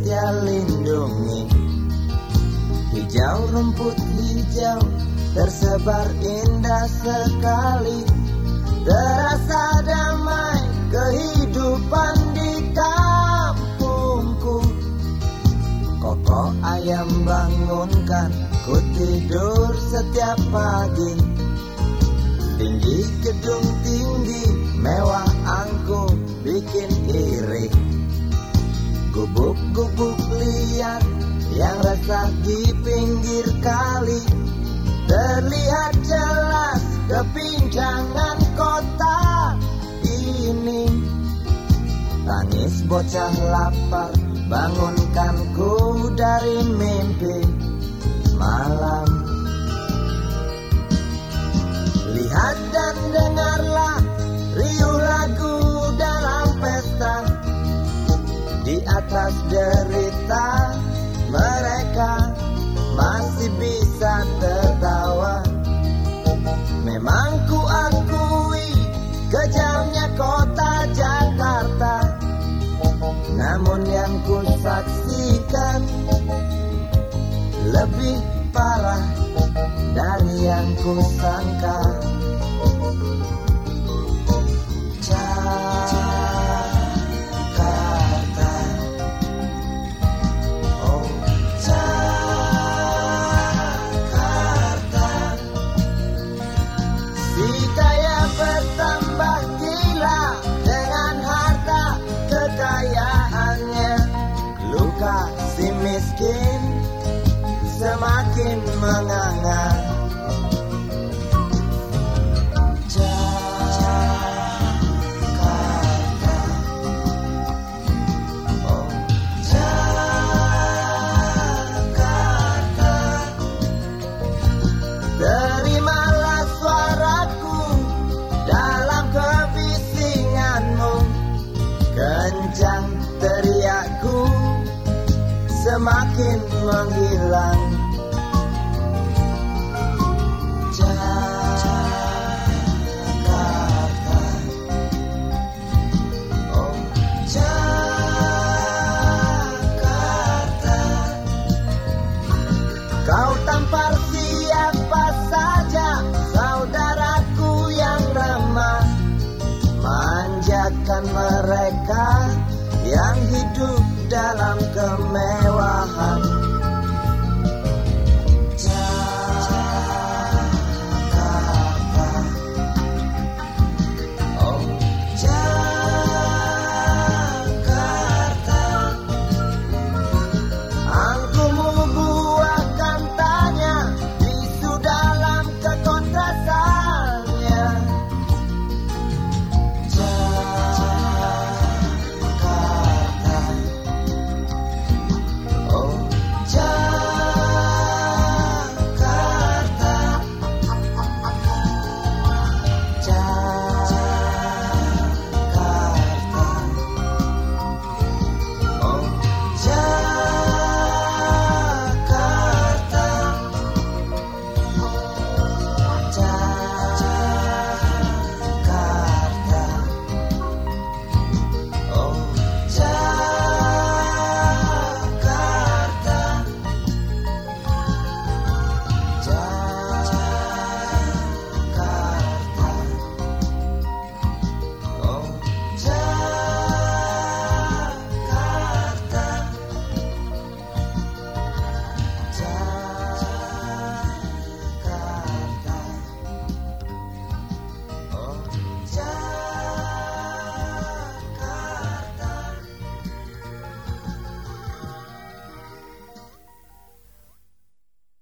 lindungi. Hijau rumput hijau tersebar indah sekali. Terasa damai kehidupan di kampungku. Koko ayam bangunkan ku tidur setiap pagi. Tinggi gedung tinggi mewah angku bikin iri Gubuk-gubuk liar yang resah di pinggir kali. Terlihat jelas kepinjangan kota ini. Tangis bocah lapar bangunkanku dari mimpi malam. Lihat parah dari yang ku sangka Jakarta. Oh Jakarta. Si kaya bertambah gila dengan harta kekayaannya. Luka si miskin semakin menganga Terimalah suaraku dalam kebisinganmu. Kencang teriakku semakin menghilang Manjakan mereka Yang hidup dalam kemewahan